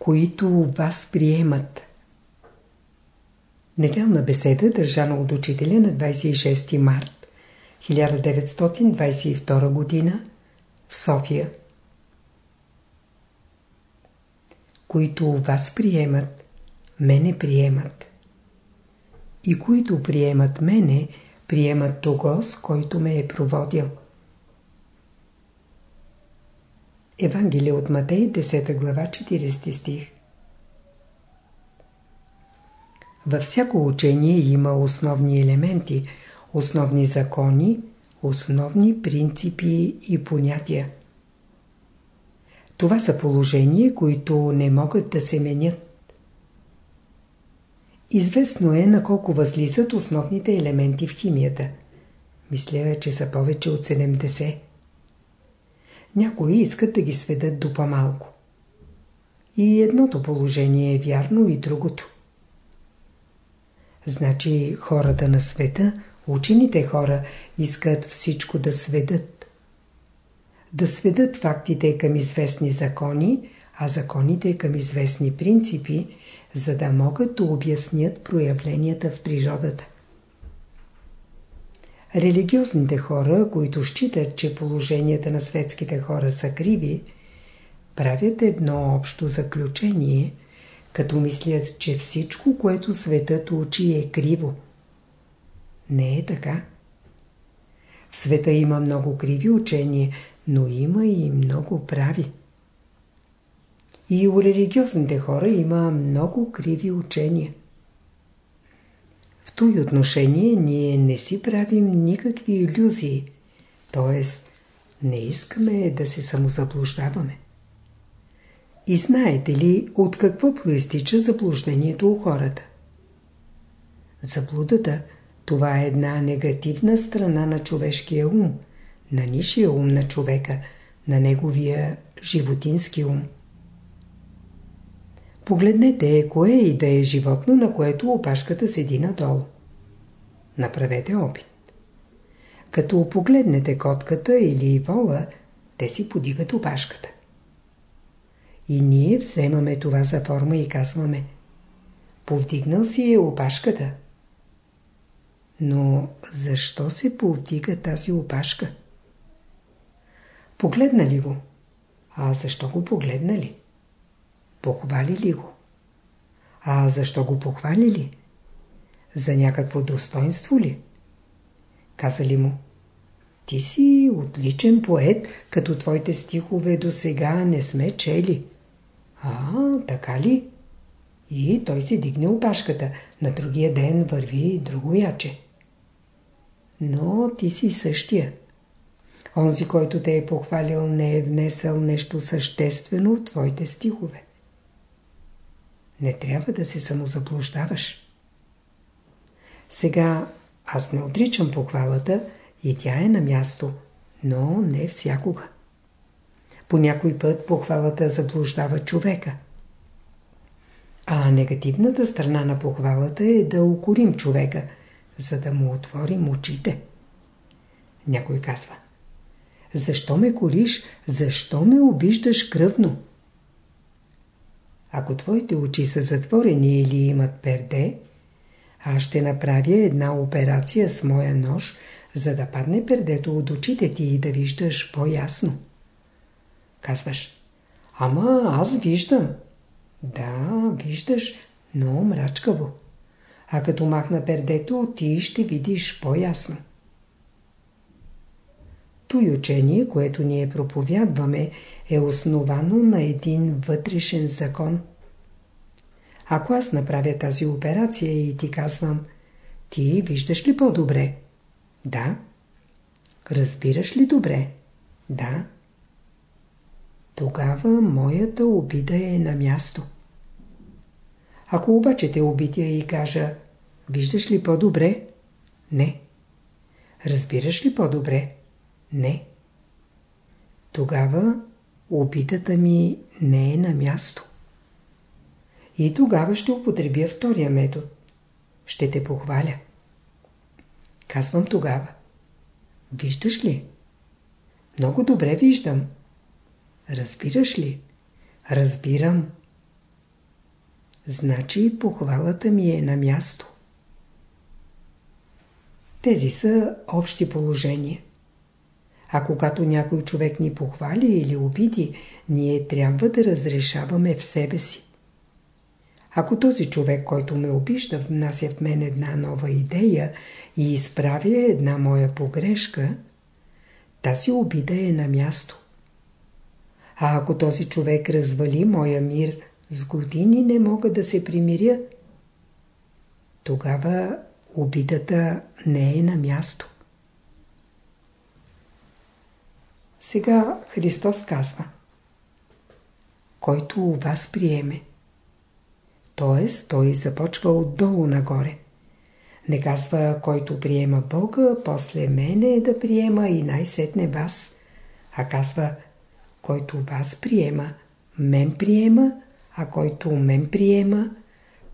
които вас приемат. Неделна беседа, държана от учителя на 26 март 1922 г. в София. Които вас приемат, мене приемат. И които приемат мене, приемат того, с който ме е проводил. Евангелие от Матей, 10 глава, 40 стих Във всяко учение има основни елементи, основни закони, основни принципи и понятия. Това са положения, които не могат да се менят. Известно е на колко възлизат основните елементи в химията. Мисля, че са повече от 70. Някои искат да ги сведат до по-малко. И едното положение е вярно и другото. Значи хората на света, учените хора, искат всичко да сведат. Да сведат фактите към известни закони, а законите към известни принципи, за да могат да обяснят проявленията в природата. Религиозните хора, които считат, че положенията на светските хора са криви, правят едно общо заключение – като мислят, че всичко, което светът учи е криво. Не е така. В света има много криви учения, но има и много прави. И у религиозните хора има много криви учения. В този отношение ние не си правим никакви иллюзии, т.е. не искаме да се самозаблуждаваме. И знаете ли от какво проистича заблуждението у хората? Заблудата – това е една негативна страна на човешкия ум, на нишия ум на човека, на неговия животински ум. Погледнете кое и да е животно, на което опашката седи надолу. Направете опит. Като погледнете котката или вола, те си подигат опашката. И ние вземаме това за форма и казваме Повдигнал си е опашката. Но защо се повдига тази опашка? Погледна го? А защо го погледнали? Похвали ли го? А защо го похвалили? За някакво достоинство ли? Казали му Ти си отличен поет, като твоите стихове до сега не сме чели. А, така ли? И той се дигне опашката. На другия ден върви друго яче. Но ти си същия. Онзи, който те е похвалил, не е внесъл нещо съществено в твоите стихове. Не трябва да се самозаблуждаваш. Сега аз не отричам похвалата и тя е на място, но не всякога. По някой път похвалата заблуждава човека. А негативната страна на похвалата е да укорим човека, за да му отворим очите. Някой казва Защо ме кориш? Защо ме обиждаш кръвно? Ако твоите очи са затворени или имат перде, аз ще направя една операция с моя нож, за да падне пердето от очите ти и да виждаш по-ясно. Казваш, ама аз виждам. Да, виждаш, но мрачкаво. А като махна пердето, ти ще видиш по-ясно. Той учение, което ние проповядваме, е основано на един вътрешен закон. Ако аз направя тази операция и ти казвам, ти виждаш ли по-добре? Да. Разбираш ли добре? Да тогава моята обида е на място. Ако обаче те обидя и кажа, виждаш ли по-добре? Не. Разбираш ли по-добре? Не. Тогава обидата ми не е на място. И тогава ще употребя втория метод. Ще те похваля. Казвам тогава. Виждаш ли? Много добре виждам. Разбираш ли? Разбирам. значи похвалата ми е на място. Тези са общи положения. А когато някой човек ни похвали или обиди, ние трябва да разрешаваме в себе си. Ако този човек, който ме обижда, внася в мен една нова идея и изправя една моя погрешка, тази обида е на място. А ако този човек развали моя мир, с години не мога да се примиря, тогава обидата не е на място. Сега Христос казва Който вас приеме. т.е. той започва отдолу нагоре. Не казва, който приема Бога, после мене да приема и най-сетне вас, а казва, който вас приема, мен приема, а който мен приема,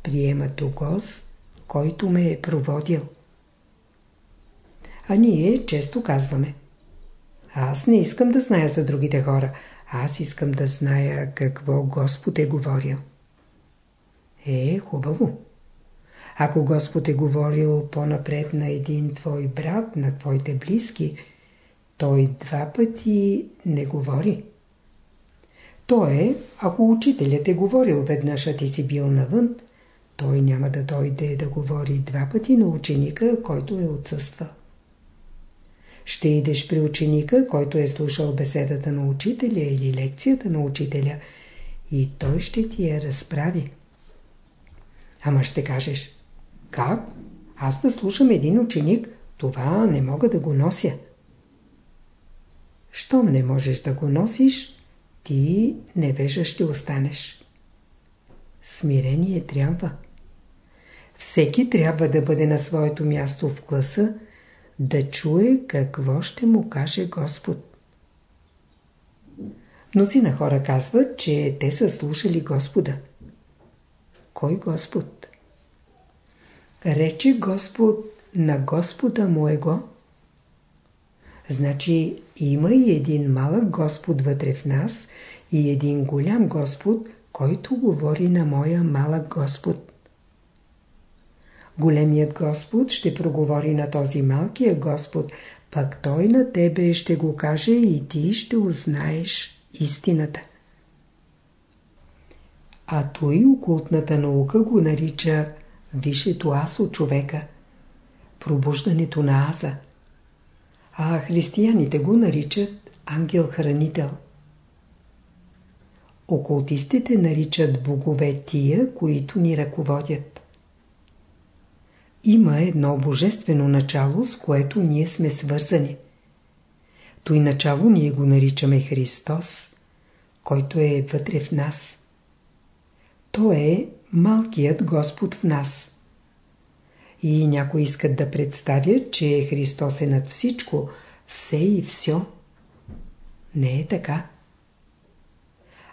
приема Тогос, който ме е проводил. А ние често казваме – аз не искам да зная за другите хора. Аз искам да зная какво Господ е говорил. Е, хубаво. Ако Господ е говорил по-напред на един твой брат, на твоите близки, той два пъти не говори. То е, ако учителят е говорил веднъж, а ти си бил навън, той няма да дойде да говори два пъти на ученика, който е отсъствал. Ще идеш при ученика, който е слушал беседата на учителя или лекцията на учителя и той ще ти я разправи. Ама ще кажеш, как? Аз да слушам един ученик, това не мога да го нося. Щом не можеш да го носиш, ти невежа ще останеш. Смирение трябва. Всеки трябва да бъде на своето място в класа, да чуе какво ще му каже Господ. Мнозина хора казват, че те са слушали Господа. Кой Господ? Рече Господ на Господа моего. Значи има и един малък Господ вътре в нас и един голям Господ, който говори на моя малък Господ. Големият Господ ще проговори на този малкия Господ, пък той на тебе ще го каже и ти ще узнаеш истината. А той окултната наука го нарича висшето аз от човека, пробуждането на аза. А християните го наричат ангел-хранител. Окултистите наричат богове тия, които ни ръководят. Има едно божествено начало, с което ние сме свързани. Той начало ние го наричаме Христос, който е вътре в нас. То е малкият Господ в нас. И някои искат да представят, че Христос е над всичко, все и все. Не е така.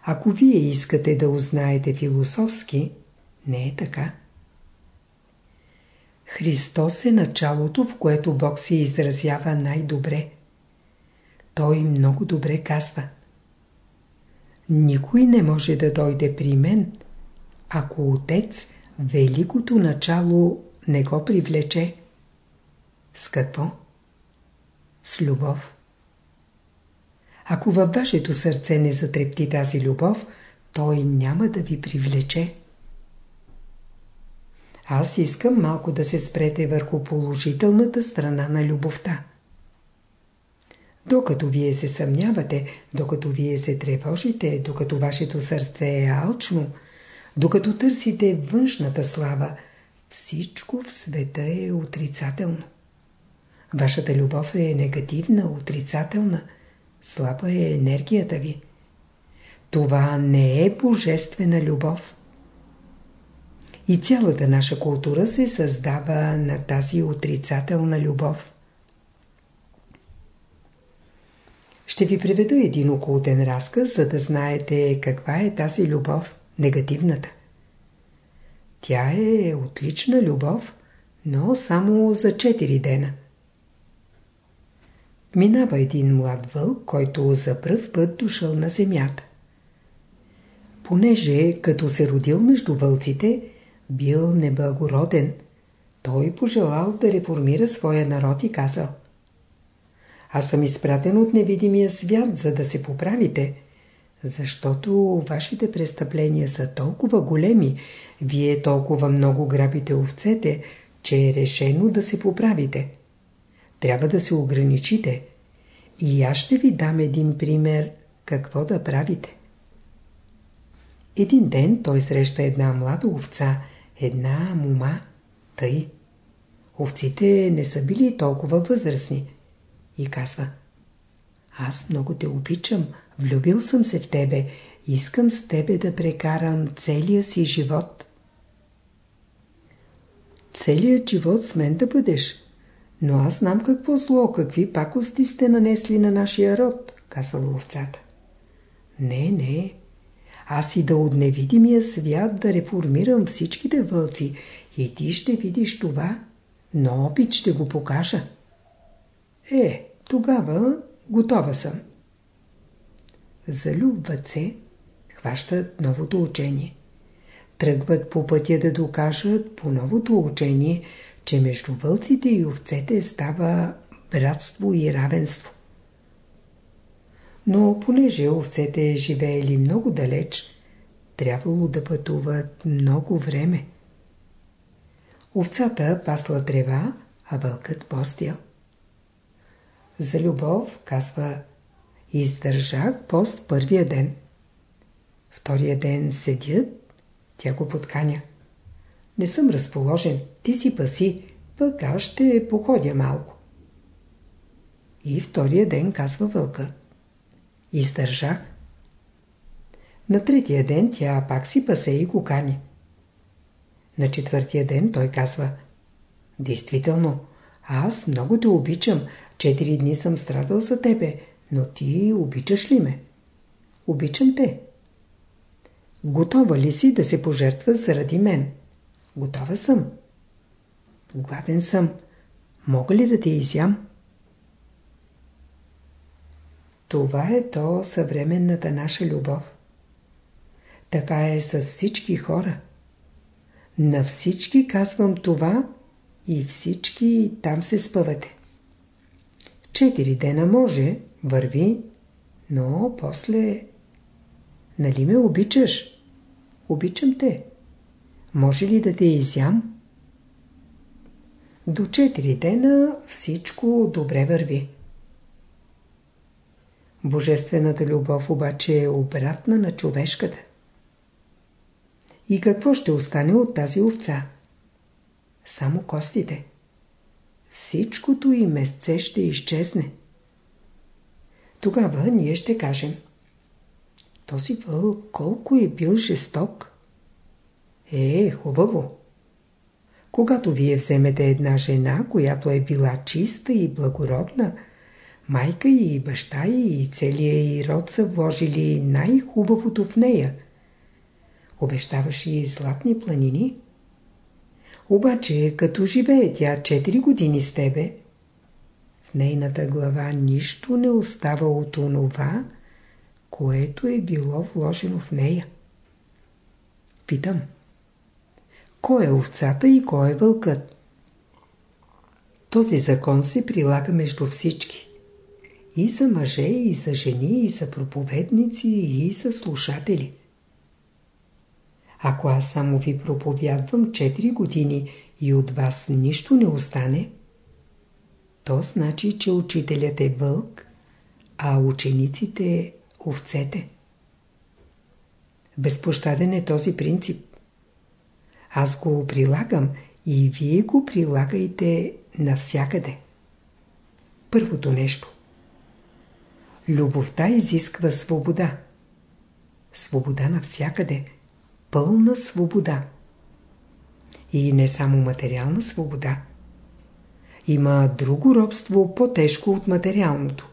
Ако вие искате да узнаете философски, не е така. Христос е началото, в което Бог се изразява най-добре. Той много добре казва. Никой не може да дойде при мен, ако Отец великото начало не го привлече. С какво? С любов. Ако във вашето сърце не затрепти тази любов, той няма да ви привлече. Аз искам малко да се спрете върху положителната страна на любовта. Докато вие се съмнявате, докато вие се тревожите, докато вашето сърце е алчно, докато търсите външната слава, всичко в света е отрицателно. Вашата любов е негативна, отрицателна, слаба е енергията ви. Това не е божествена любов. И цялата наша култура се създава на тази отрицателна любов. Ще ви приведа един окултен разказ, за да знаете каква е тази любов, негативната. Тя е отлична любов, но само за 4 дена. Минава един млад вълк, който за пръв път дошъл на земята. Понеже като се родил между вълците, бил неблагороден, той пожелал да реформира своя народ и казал Аз съм изпратен от невидимия свят, за да се поправите, защото вашите престъпления са толкова големи, вие толкова много грабите овцете, че е решено да се поправите. Трябва да се ограничите. И аз ще ви дам един пример какво да правите. Един ден той среща една млада овца, една мума, тъй. Овците не са били толкова възрастни. И казва, аз много те обичам, влюбил съм се в тебе, искам с тебе да прекарам целия си живот. Целият живот с мен да бъдеш. Но аз знам какво зло, какви пакости сте нанесли на нашия род, казала овцата. Не, не. Аз и да от невидимия свят да реформирам всичките вълци и ти ще видиш това, но опит ще го покажа. Е, тогава готова съм. Залюбват се, хващат новото учение. Тръгват по пътя да докажат по новото учение, че между вълците и овцете става братство и равенство. Но понеже овцете живеели много далеч, трябвало да пътуват много време. Овцата пасла трева, а вълкът постил. За любов, казва, издържах пост първия ден. Втория ден седят, тя го подканя. Не съм разположен, ти си паси, пък аз ще походя малко. И втория ден казва вълка. Издържах. На третия ден тя пак си пасе и го. На четвъртия ден той казва Действително, аз много те обичам. Четири дни съм страдал за тебе, но ти обичаш ли ме? Обичам те. Готова ли си да се пожертва заради мен? Готова съм. Гладен съм. Мога ли да те изям? Това е то съвременната наша любов. Така е с всички хора. На всички казвам това и всички там се спъвате. Четири дена може, върви, но после... Нали ме обичаш? Обичам те. Може ли да те изям? До 4 дена всичко добре върви. Божествената любов обаче е обратна на човешката. И какво ще остане от тази овца? Само костите. Всичкото и месце ще изчезне. Тогава ние ще кажем Този вълк колко е бил жесток. Е, хубаво. Когато вие вземете една жена, която е била чиста и благородна, майка и баща и целия и род са вложили най-хубавото в нея. Обещаваш и златни планини. Обаче, като живее тя 4 години с тебе, в нейната глава нищо не остава от онова, което е било вложено в нея. Питам кой е овцата и кой е вълкът. Този закон се прилага между всички. И за мъже, и за жени, и за проповедници, и за слушатели. Ако аз само ви проповядвам 4 години и от вас нищо не остане, то значи, че учителят е вълк, а учениците – овцете. Безпощаден е този принцип. Аз го прилагам и вие го прилагайте навсякъде. Първото нещо. Любовта изисква свобода. Свобода навсякъде. Пълна свобода. И не само материална свобода. Има друго робство по-тежко от материалното.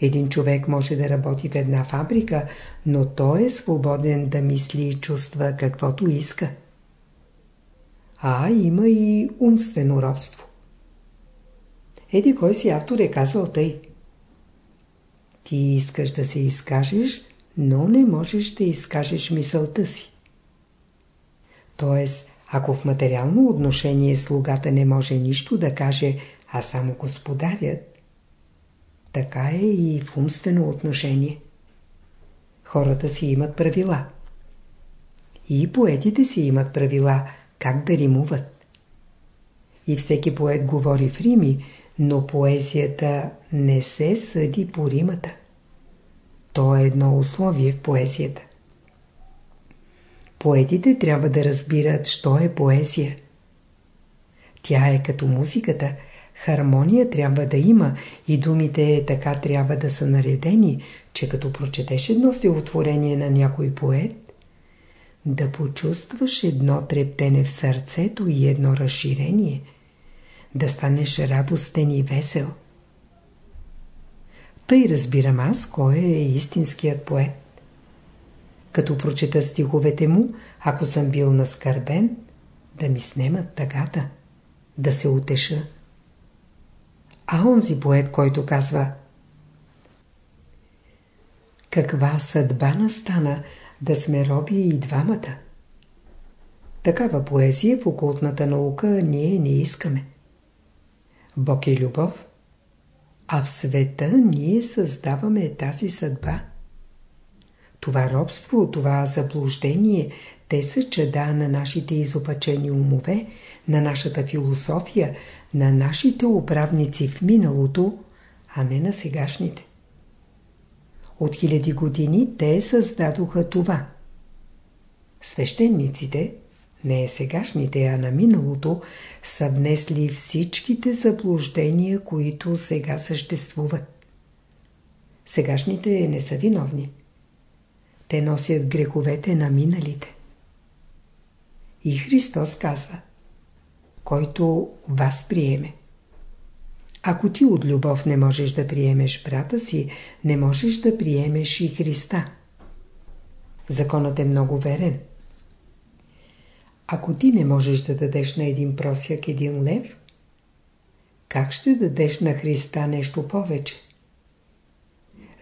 Един човек може да работи в една фабрика, но той е свободен да мисли и чувства каквото иска. А има и умствено робство. Еди кой си автор е казал тъй. Ти искаш да се изкажеш, но не можеш да изкажеш мисълта си. Тоест, ако в материално отношение слугата не може нищо да каже, а само господарят, така е и в умствено отношение. Хората си имат правила. И поетите си имат правила, как да римуват. И всеки поет говори в рими, но поезията не се съди по римата. То е едно условие в поезията. Поетите трябва да разбират, що е поезия. Тя е като музиката, хармония трябва да има и думите така трябва да са наредени, че като прочетеш едно стихотворение на някой поет, да почувстваш едно трептене в сърцето и едно разширение, да станеш радостен и весел. Тъй разбирам аз, кой е истинският поет. Като прочета стиховете му, ако съм бил наскърбен, да ми снемат тъгата, да се утеша. А онзи поет, който казва Каква съдба настана да сме роби и двамата? Такава поезия в окултната наука ние не искаме. Бог е любов, а в света ние създаваме тази съдба. Това робство, това заблуждение, те са чеда на нашите изопачени умове, на нашата философия, на нашите управници в миналото, а не на сегашните. От хиляди години те създадоха това. Свещениците, не е сегашните, а на миналото, са внесли всичките заблуждения, които сега съществуват. Сегашните не са виновни. Те носят греховете на миналите. И Христос казва, който вас приеме. Ако ти от любов не можеш да приемеш брата си, не можеш да приемеш и Христа. Законът е много верен. Ако ти не можеш да дадеш на един просяк един лев, как ще дадеш на Христа нещо повече?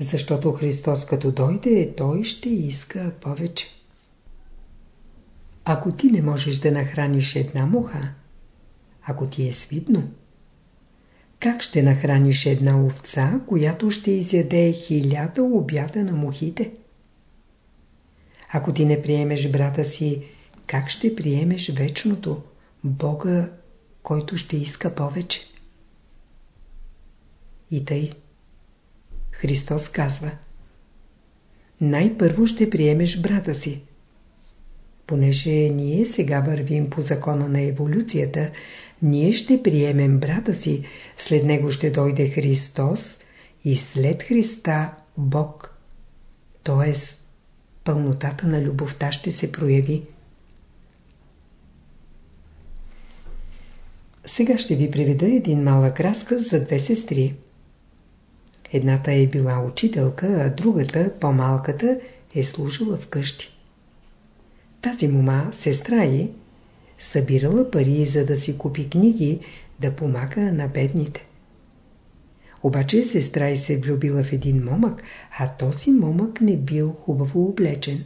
Защото Христос като дойде, Той ще иска повече. Ако ти не можеш да нахраниш една муха, ако ти е свидно, как ще нахраниш една овца, която ще изяде хиляда обяда на мухите? Ако ти не приемеш брата си, как ще приемеш вечното, Бога, който ще иска повече? И тъй. Христос казва Най-първо ще приемеш брата си. Понеже ние сега вървим по закона на еволюцията, ние ще приемем брата си, след него ще дойде Христос и след Христа Бог. Тоест, пълнотата на любовта ще се прояви. Сега ще ви приведа един малък разказ за две сестри. Едната е била учителка, а другата, по-малката, е служила в къщи. Тази мума, сестра й, събирала пари за да си купи книги, да помага на бедните. Обаче сестра й се влюбила в един момък, а този момък не бил хубаво облечен.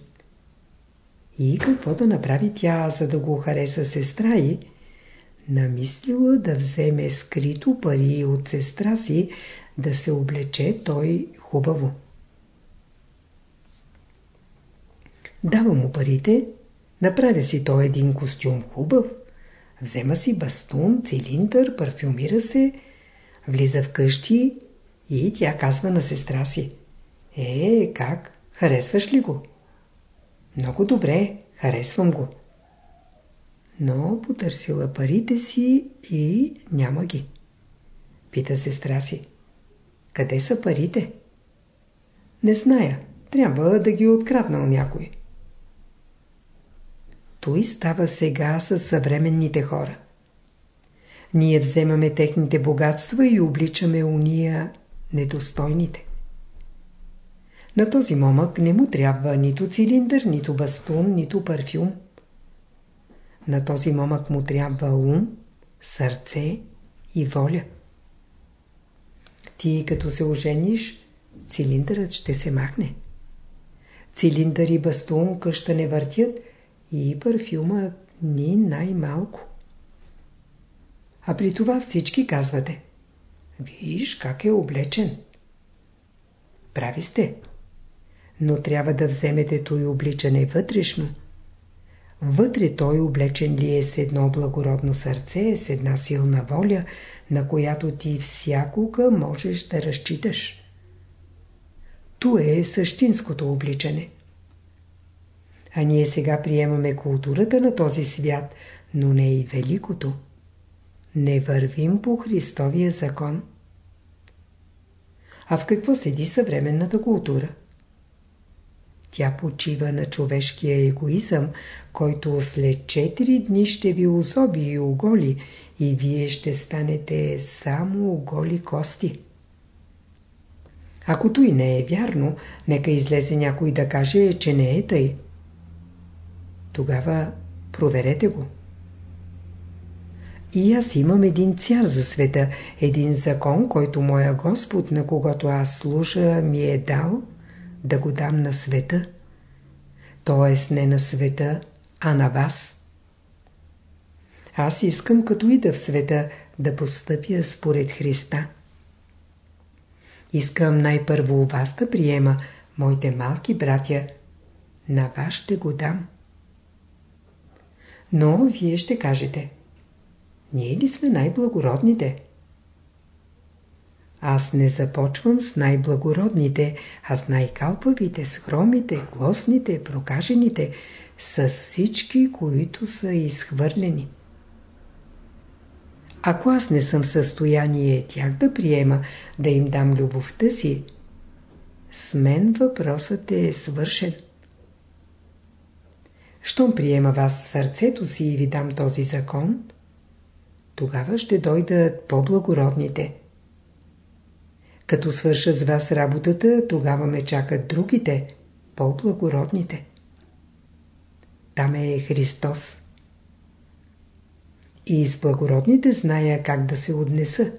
И какво да направи тя, за да го хареса сестра й? Намислила да вземе скрито пари от сестра си, да се облече той хубаво. Дава му парите, направя си той един костюм хубав, взема си бастун, цилиндър, парфюмира се, влиза в къщи и тя казва на сестра си. Е, как? Харесваш ли го? Много добре, харесвам го. Но потърсила парите си и няма ги. Пита сестра си. Къде са парите? Не зная. Трябва да ги откраднал някой. Той става сега с съвременните хора. Ние вземаме техните богатства и обличаме уния недостойните. На този момък не му трябва нито цилиндър, нито бастун, нито парфюм. На този момък му трябва ум, сърце и воля. Ти като се ожениш, цилиндърът ще се махне. цилиндър и бастун къща не въртят и парфюма ни най-малко. А при това всички казвате. Виж как е облечен. Прави сте. Но трябва да вземете той обличане вътрешно. Вътре той облечен ли е с едно благородно сърце, с една силна воля, на която ти всякога можеш да разчиташ. То е същинското обличане. А ние сега приемаме културата на този свят, но не и великото. Не вървим по Христовия закон. А в какво седи съвременната култура? Тя почива на човешкия егоизъм, който след 4 дни ще ви озоби и оголи и вие ще станете само оголи кости. Ако той не е вярно, нека излезе някой да каже, че не е тъй. Тогава проверете го. И аз имам един цяр за света, един закон, който моя Господ, на когото аз служа, ми е дал да го дам на света. Тоест не на света, а на вас. Аз искам като ида в света да постъпя според Христа. Искам най-първо вас да приема, моите малки братя. На вас ще го дам. Но вие ще кажете. Ние ли сме най-благородните? Аз не започвам с най-благородните, а с най-калпавите, с хромите, глосните, прокажените, с всички, които са изхвърлени. Ако аз не съм в състояние тях да приема, да им дам любовта си, с мен въпросът е свършен. Щом приема вас в сърцето си и ви дам този закон, тогава ще дойдат по-благородните. Като свърша с вас работата, тогава ме чакат другите, по-благородните. Там е Христос. И с благородните зная как да се отнеса.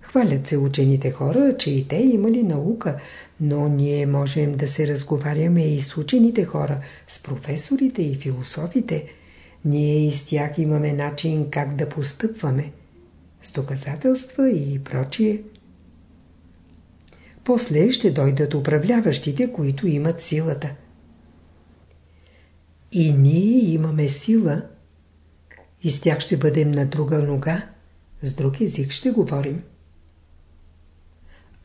Хвалят се учените хора, че и те имали наука, но ние можем да се разговаряме и с учените хора, с професорите и философите. Ние и с тях имаме начин как да постъпваме. С доказателства и прочие. После ще дойдат управляващите, които имат силата. И ние имаме сила, и с тях ще бъдем на друга нога, с друг език ще говорим.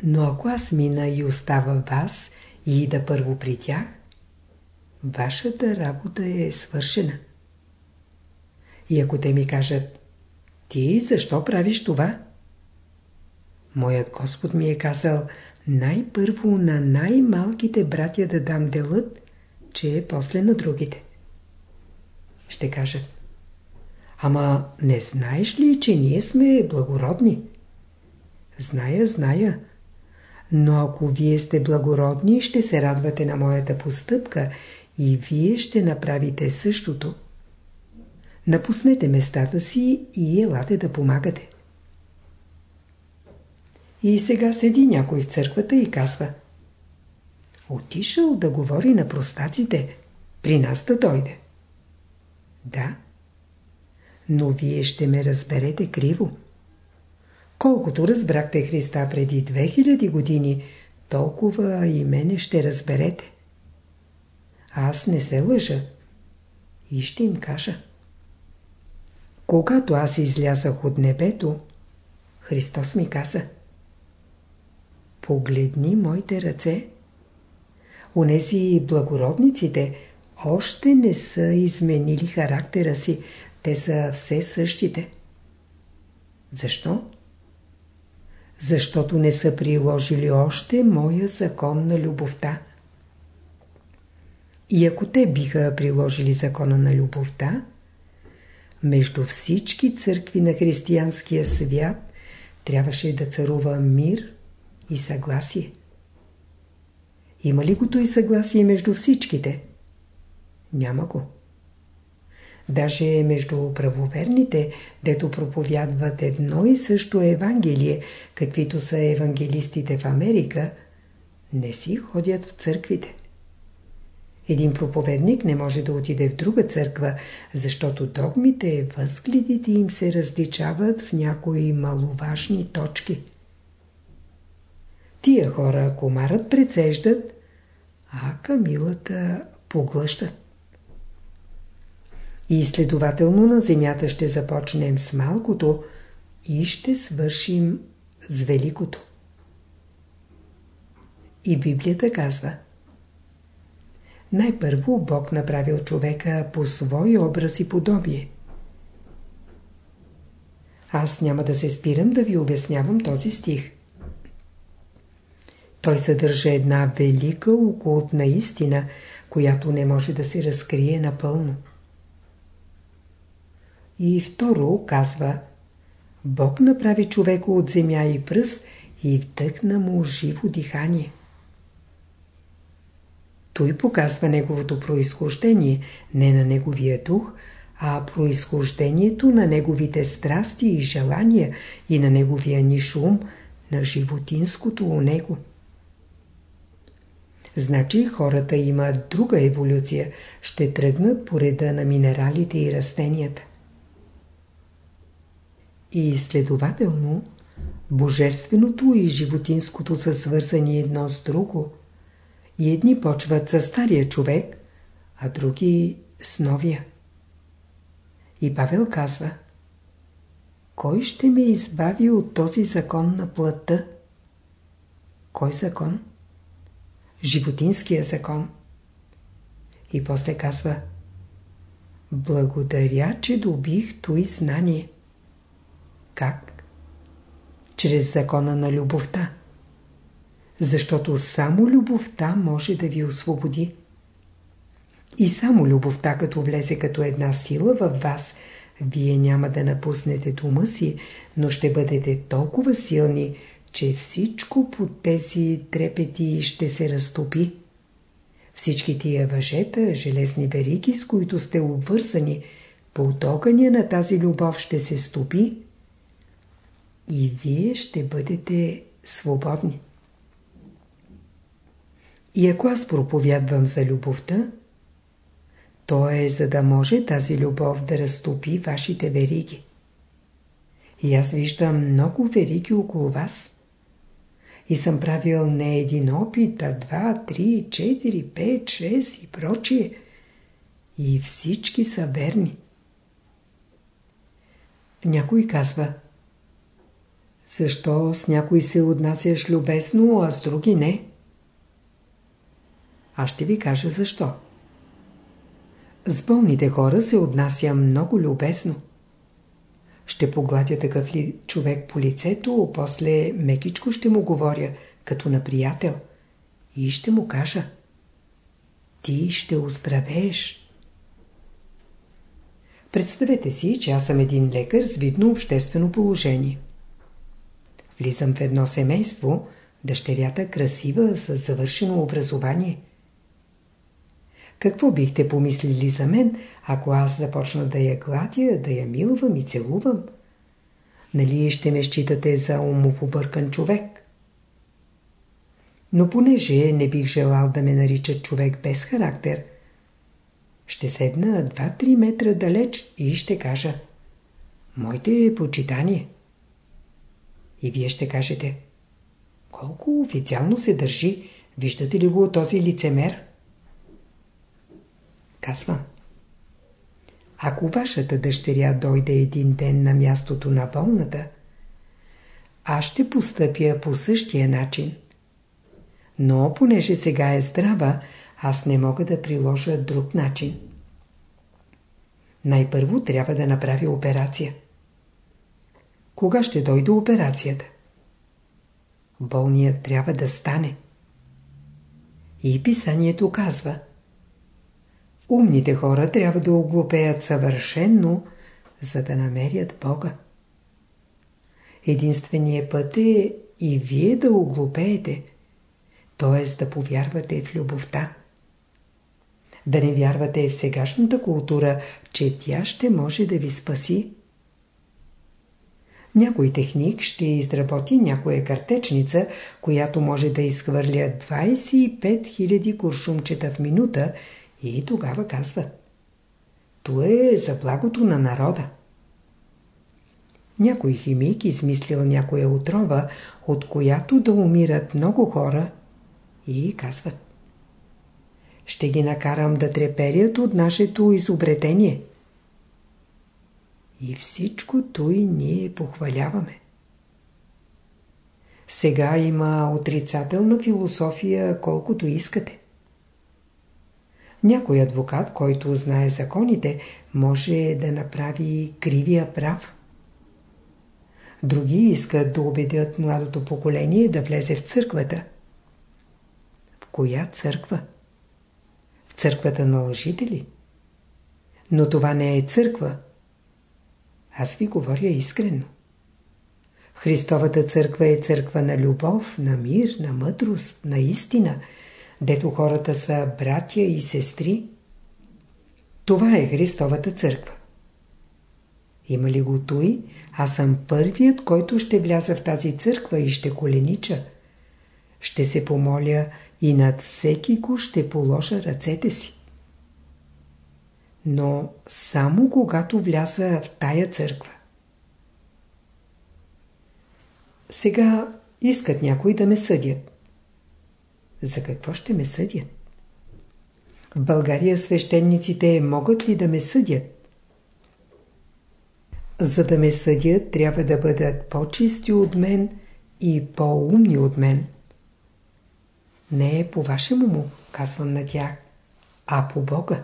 Но ако аз мина и остава вас и да първо при тях, вашата работа е свършена. И ако те ми кажат, ти защо правиш това? Моят Господ ми е казал, най-първо на най-малките братя да дам делът, че е после на другите. Ще кажат, ама не знаеш ли, че ние сме благородни? Зная, зная. Но ако вие сте благородни, ще се радвате на моята постъпка и вие ще направите същото. Напуснете местата си и елате да помагате. И сега седи някой в църквата и казва Отишъл да говори на простаците, при нас да дойде. Да, но вие ще ме разберете криво. Колкото разбрахте Христа преди 2000 години, толкова и мене ще разберете. Аз не се лъжа. И ще им кажа. Когато аз излязах от небето, Христос ми каза Погледни моите ръце. Онези благородниците още не са изменили характера си. Те са все същите. Защо? Защото не са приложили още моя закон на любовта. И ако те биха приложили закона на любовта, между всички църкви на християнския свят трябваше да царува мир и съгласие. Има ли го и съгласие между всичките? Няма го. Даже между правоверните, дето проповядват едно и също Евангелие, каквито са евангелистите в Америка, не си ходят в църквите. Един проповедник не може да отиде в друга църква, защото догмите, възгледите им се различават в някои маловажни точки. Тия хора комарът прецеждат, а камилата поглъщат. И следователно на земята ще започнем с малкото и ще свършим с великото. И Библията казва Най-първо Бог направил човека по свой образ и подобие. Аз няма да се спирам да ви обяснявам този стих. Той съдържа една велика окултна истина, която не може да се разкрие напълно. И второ казва Бог направи човека от земя и пръст и вдъхна му живо дихание. Той показва неговото происхождение, не на неговия дух, а произхождението на неговите страсти и желания и на неговия нишум, на животинското у него. Значи хората имат друга еволюция, ще тръгнат по реда на минералите и растенията. И следователно, божественото и животинското са свързани едно с друго. И едни почват с стария човек, а други с новия. И Павел казва Кой ще ме избави от този закон на плътта? Кой закон? Животинския закон. И после казва Благодаря, че добих той знание. Как? Чрез закона на любовта. Защото само любовта може да ви освободи. И само любовта, като влезе като една сила във вас, вие няма да напуснете дома си, но ще бъдете толкова силни, че всичко по тези трепети ще се разтопи. Всички тия въжета, железни вериги, с които сте обвързани, по огъня на тази любов ще се стопи и вие ще бъдете свободни. И ако аз проповядвам за любовта, то е за да може тази любов да разтопи вашите вериги. И аз виждам много вериги около вас. И съм правил не един опит, а два, три, четири, пет, шест и прочие. И всички са верни. Някой казва – защо с някой се отнасяш любесно, а с други не? Аз ще ви кажа защо. С болните хора се отнася много любезно. Ще погладя такъв ли човек по лицето, после мекичко ще му говоря, като на приятел. И ще му кажа. Ти ще оздравееш. Представете си, че аз съм един лекар с видно обществено положение. Влизам в едно семейство, дъщерята красива, с завършено образование. Какво бихте помислили за мен, ако аз започна да я гладя, да я милвам и целувам? Нали ще ме считате за умопобъркан човек? Но понеже не бих желал да ме наричат човек без характер, ще седна 2-3 метра далеч и ще кажа Моите почитание. И вие ще кажете, колко официално се държи, виждате ли го този лицемер? Казвам. Ако вашата дъщеря дойде един ден на мястото на болната, аз ще постъпя по същия начин. Но понеже сега е здрава, аз не мога да приложа друг начин. Най-първо трябва да направя операция. Кога ще дойде операцията? Болният трябва да стане. И писанието казва Умните хора трябва да оглупеят съвършенно, за да намерят Бога. Единственият път е и вие да оглупеете, т.е. да повярвате в любовта. Да не вярвате в сегашната култура, че тя ще може да ви спаси. Някой техник ще изработи някоя картечница, която може да изхвърля 25 000 куршумчета в минута и тогава казват. То е за благото на народа. Някой химик измислил някоя отрова, от която да умират много хора и казват. Ще ги накарам да треперят от нашето изобретение. И всичко той ние похваляваме. Сега има отрицателна философия колкото искате. Някой адвокат, който знае законите, може да направи кривия прав. Други искат да убедят младото поколение да влезе в църквата. В коя църква? В църквата на лъжите ли? Но това не е църква. Аз ви говоря искрено. Христовата църква е църква на любов, на мир, на мъдрост, на истина, дето хората са братя и сестри. Това е Христовата църква. Има ли го той, аз съм първият, който ще вляза в тази църква и ще коленича. Ще се помоля и над всеки го ще положа ръцете си. Но само когато вляза в тая църква. Сега искат някои да ме съдят. За какво ще ме съдят? В България свещениците могат ли да ме съдят? За да ме съдят, трябва да бъдат по-чисти от мен и по-умни от мен. Не е по вашему му, казвам на тях, а по Бога.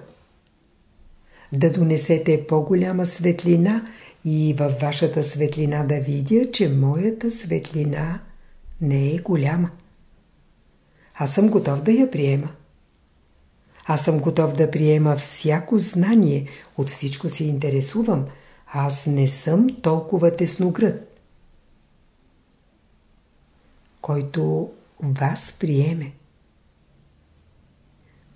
Да донесете по-голяма светлина и във вашата светлина да видя, че моята светлина не е голяма. Аз съм готов да я приема. Аз съм готов да приема всяко знание, от всичко се интересувам – аз не съм толкова тесногръд. Който вас приеме.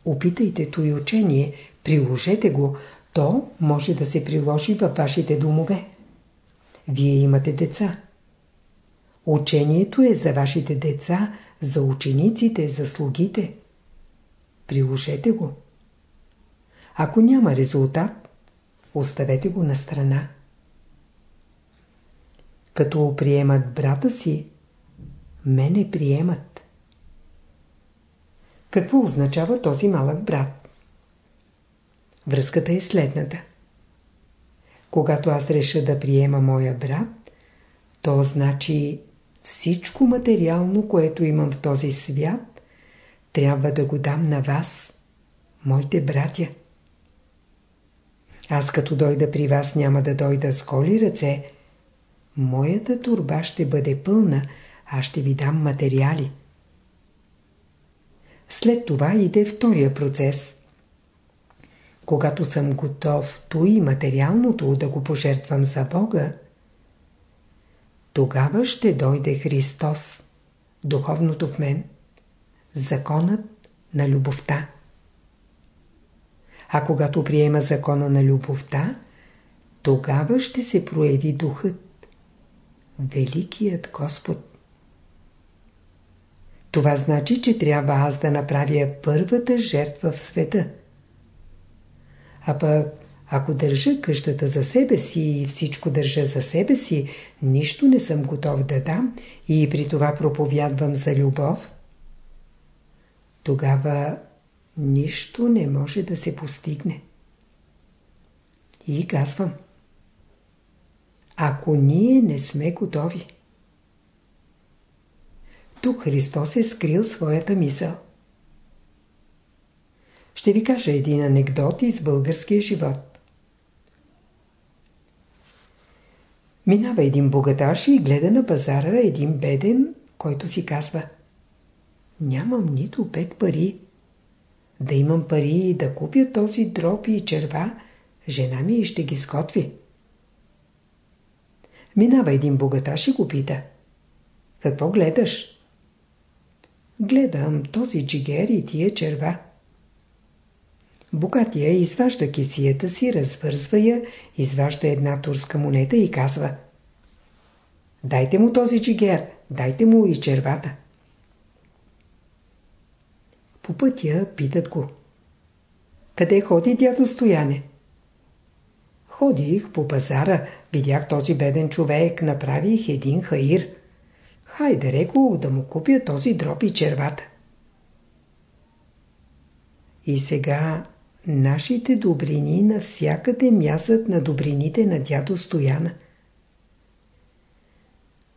Опитайте и учение, приложете го, то може да се приложи във вашите домове. Вие имате деца. Учението е за вашите деца, за учениците, за слугите. Приложете го. Ако няма резултат, Оставете го на страна. Като приемат брата си, мене приемат. Какво означава този малък брат? Връзката е следната. Когато аз реша да приема моя брат, то значи всичко материално, което имам в този свят, трябва да го дам на вас, моите братя. Аз като дойда при вас няма да дойда с коли ръце. Моята турба ще бъде пълна, аз ще ви дам материали. След това иде втория процес. Когато съм готов то и материалното да го пожертвам за Бога, тогава ще дойде Христос, духовното в мен, законът на любовта. А когато приема закона на любовта, тогава ще се прояви духът, Великият Господ. Това значи, че трябва аз да направя първата жертва в света. А пък, ако държа къщата за себе си и всичко държа за себе си, нищо не съм готов да дам и при това проповядвам за любов, тогава нищо не може да се постигне. И казвам, ако ние не сме готови. Тук Христос е скрил своята мисъл. Ще ви кажа един анекдот из българския живот. Минава един богаташ и гледа на пазара един беден, който си казва Нямам нито пет пари, да имам пари и да купя този дроб и черва, жена ми ще ги сготви. Минава един богаташ и го пита. Какво гледаш? Гледам този джигер и тия черва. Богатия изважда кисията си, развързва я, изважда една турска монета и казва Дайте му този джигер, дайте му и червата. По пътя питат го. Къде ходи дядо Стояне? Ходих по пазара, видях този беден човек, направих един хаир. Хайде, реко, да му купя този дроп и червата. И сега нашите добрини навсякъде мясат на добрините на дядо Стояна.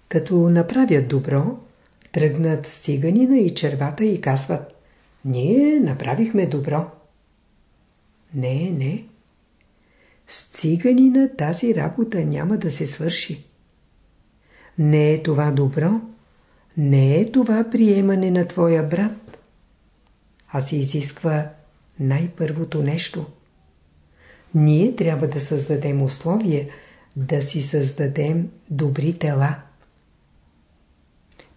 Като направят добро, тръгнат стиганина и червата и казват Ние направихме добро. Не, не. С циганина тази работа няма да се свърши. Не е това добро, не е това приемане на твоя брат, а се изисква най-първото нещо. Ние трябва да създадем условия, да си създадем добри тела.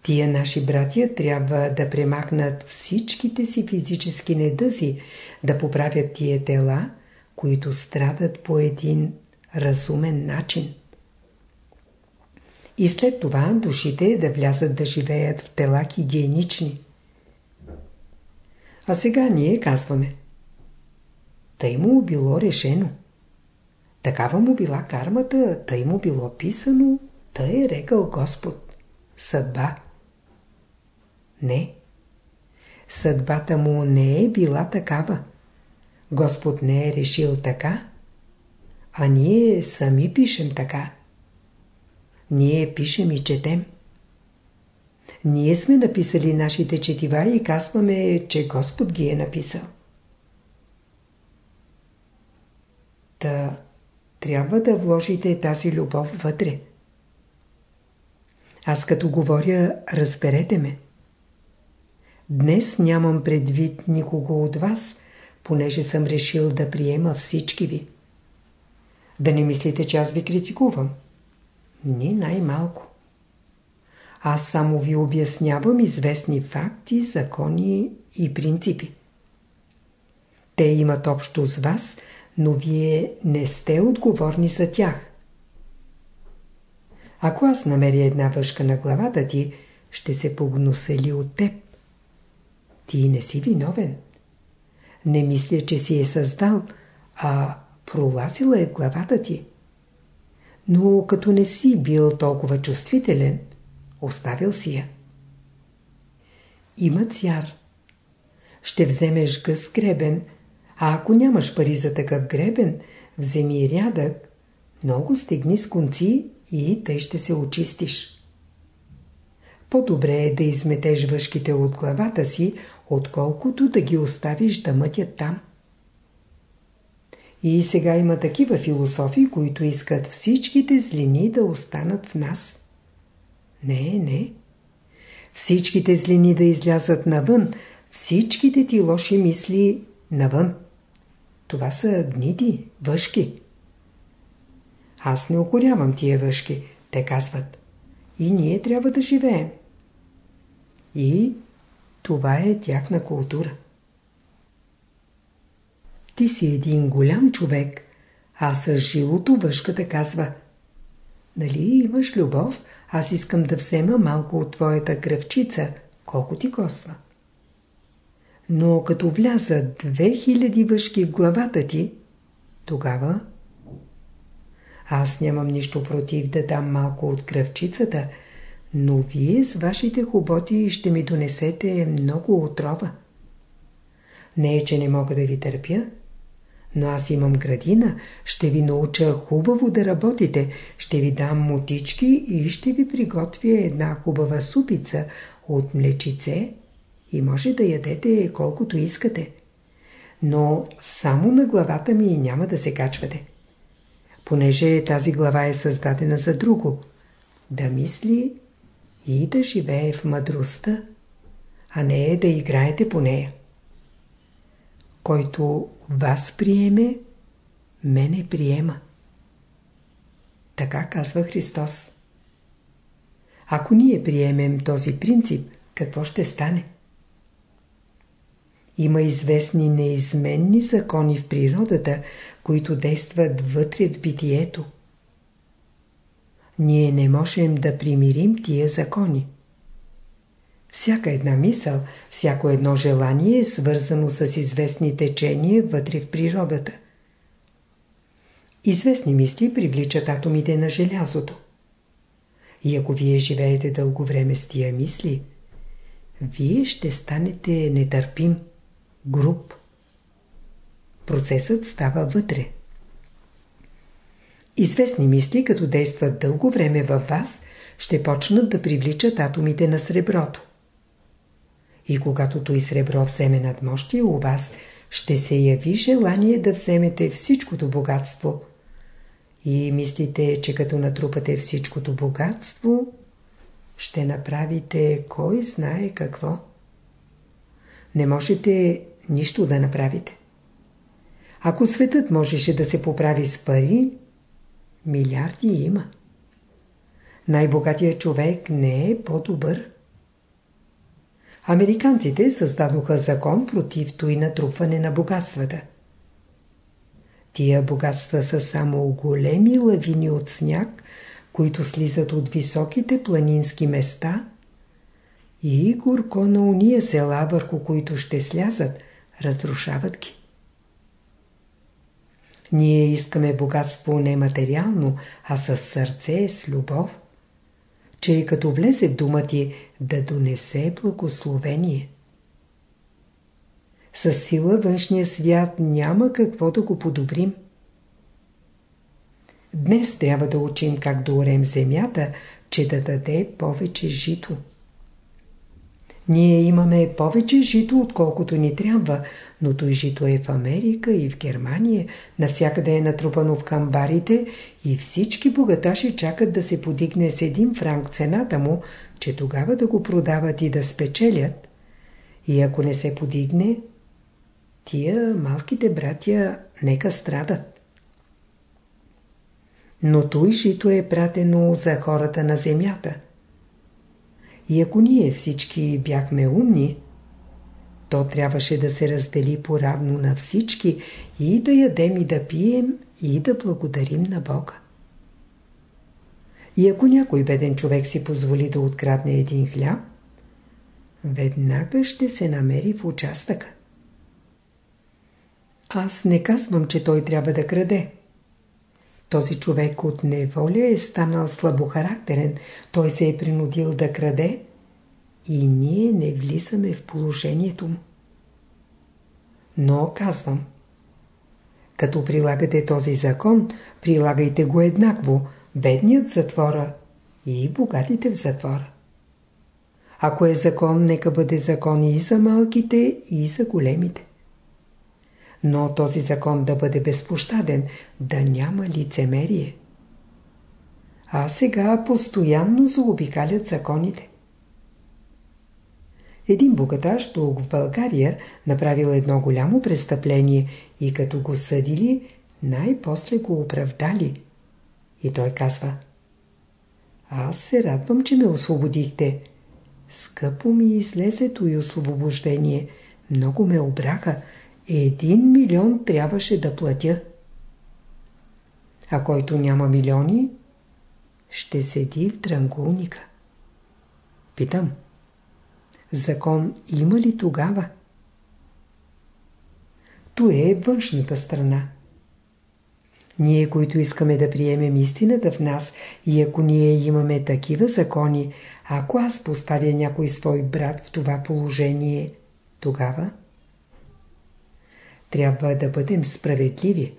Тия наши братия трябва да премахнат всичките си физически недъзи, да поправят тия тела, които страдат по един разумен начин. И след това душите да влязат да живеят в тела хигиенични. А сега ние казваме. Тъй му било решено. Такава му била кармата, тъй му било писано, тъй е рекал Господ. Съдба. Не. Съдбата му не е била такава. Господ не е решил така, а ние сами пишем така. Ние пишем и четем. Ние сме написали нашите четива и казваме, че Господ ги е написал. Та трябва да вложите тази любов вътре. Аз като говоря, разберете ме. Днес нямам предвид никого от вас, понеже съм решил да приема всички ви. Да не мислите, че аз ви критикувам. Ни най-малко. Аз само ви обяснявам известни факти, закони и принципи. Те имат общо с вас, но вие не сте отговорни за тях. Ако аз намеря една въшка на главата ти, ще се погнусели от теб. Ти не си виновен. Не мисля, че си е създал, а пролазила е главата ти. Но като не си бил толкова чувствителен, оставил си я. Има цяр. Ще вземеш гъс гребен, а ако нямаш пари за такъв гребен, вземи рядък, много стегни с конци и тъй ще се очистиш. По-добре е да изметеш въшките от главата си, отколкото да ги оставиш да мътят там. И сега има такива философии, които искат всичките злини да останат в нас. Не, не. Всичките злини да излязат навън, всичките ти лоши мисли навън. Това са гниди, въшки. Аз не окорявам тия въшки, те казват. И ние трябва да живеем. И това е тяхна култура. Ти си един голям човек, а с жилото въшката казва Нали имаш любов, аз искам да взема малко от твоята кръвчица, колко ти коства. Но като вляза 2000 въшки в главата ти, тогава аз нямам нищо против да дам малко от кръвчицата, но вие с вашите хоботи ще ми донесете много отрова. Не е, че не мога да ви търпя, но аз имам градина, ще ви науча хубаво да работите, ще ви дам мотички и ще ви приготвя една хубава супица от млечице и може да ядете колкото искате. Но само на главата ми няма да се качвате. Понеже тази глава е създадена за друго. Да мисли и да живее в мъдростта, а не да играете по нея. Който вас приеме, мене приема. Така казва Христос. Ако ние приемем този принцип, какво ще стане? Има известни неизменни закони в природата, които действат вътре в битието. ние не можем да примирим тия закони. Всяка една мисъл, всяко едно желание е свързано с известни течения вътре в природата. Известни мисли привличат атомите на желязото. И ако вие живеете дълго време с тия мисли, вие ще станете нетърпим, груб. Процесът става вътре. Известни мисли, като действат дълго време във вас, ще почнат да привличат атомите на среброто. И когато той сребро вземе надмощие у вас, ще се яви желание да вземете всичкото богатство. И мислите, че като натрупате всичкото богатство, ще направите кой знае какво. Не можете нищо да направите. Ако светът можеше да се поправи с пари, милиарди има. Най-богатият човек не е по-добър. Американците създадоха закон против той натрупване на богатствата. Тия богатства са само големи лавини от сняг, които слизат от високите планински места и горко на уния села, върху които ще слязат, разрушават ги. Ние искаме богатство не материално, а с сърце, с любов че като влезе в дума ти да донесе благословение. С сила външния свят няма какво да го подобрим. Днес трябва да учим как да орем земята, че да даде повече жито. Ние имаме повече жито, отколкото ни трябва, но той жито е в Америка и в Германия, навсякъде е натрупано в камбарите и всички богаташи чакат да се подигне с един франк цената му, че тогава да го продават и да спечелят. И ако не се подигне, тия малките братя нека страдат. Но той жито е пратено за хората на земята. И ако ние всички бяхме умни, то трябваше да се раздели поравно на всички и да ядем и да пием и да благодарим на Бога. И ако някой беден човек си позволи да открадне един хляб, веднага ще се намери в участъка. Аз не казвам, че той трябва да краде. Този човек от неволя е станал слабохарактерен, той се е принудил да краде и ние не влизаме в положението му. Но казвам, като прилагате този закон, прилагайте го еднакво, бедният в затвора и богатите в затвора. Ако е закон, нека бъде закон и за малките, и за големите. Но този закон да бъде безпощаден, да няма лицемерие. А сега постоянно заобикалят законите. Един богаташ тук в България направил едно голямо престъпление и като го съдили, най-после го оправдали. И той казва Аз се радвам, че ме освободихте. Скъпо ми излезе и освобождение. Много ме обраха. Един милион трябваше да платя. А който няма милиони, ще седи в дрангулника. Питам. Закон има ли тогава? То е външната страна. Ние, които искаме да приемем истината в нас и ако ние имаме такива закони, ако аз поставя някой свой брат в това положение, тогава трябва да бъдем справедливи.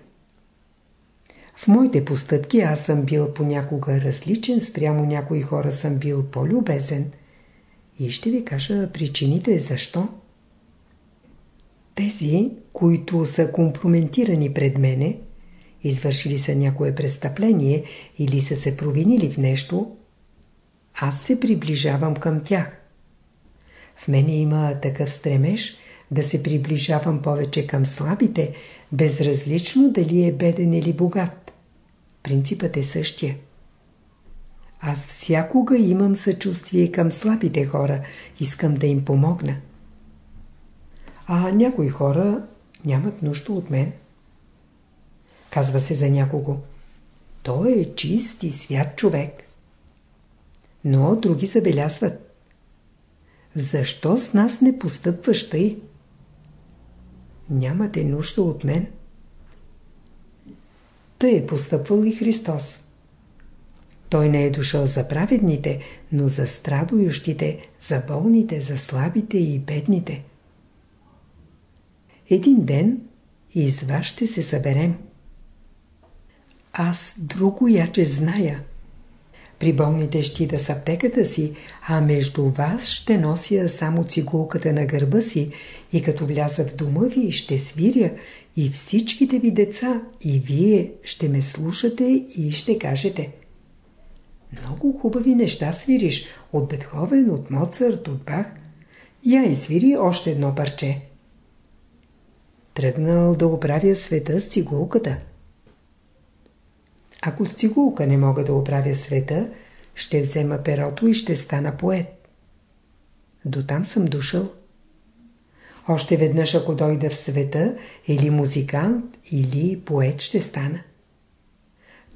В моите постъпки аз съм бил понякога различен, спрямо някои хора съм бил по-любезен – и ще ви кажа причините защо. Тези, които са компрометирани пред мене, извършили са някое престъпление или са се провинили в нещо, аз се приближавам към тях. В мене има такъв стремеж да се приближавам повече към слабите, безразлично дали е беден или богат. Принципът е същия. Аз всякога имам съчувствие към слабите хора. Искам да им помогна. А някои хора нямат нужда от мен. Казва се за някого. Той е чист и свят човек. но други забелязват. Защо с нас не постъпваш тъй? Нямате нужда от мен. Тъй е постъпвал и Христос. Той не е дошъл за праведните, но за страдующите, за болните, за слабите и бедните. Един ден и с вас ще се съберем. Аз друго яче зная. При болните ще да с аптеката си, а между вас ще нося само цигулката на гърба си и като вляза в дома ви ще свиря и всичките ви деца и вие ще ме слушате и ще кажете Много хубави неща свириш от Бетховен, от Моцарт, от Бах. Я и свири още едно парче. Тръгнал да оправя света с цигулката. Ако с цигулка не мога да оправя света, ще взема перото и ще стана поет. До там съм дошъл. Още веднъж, ако дойда в света, или музикант, или поет ще стана.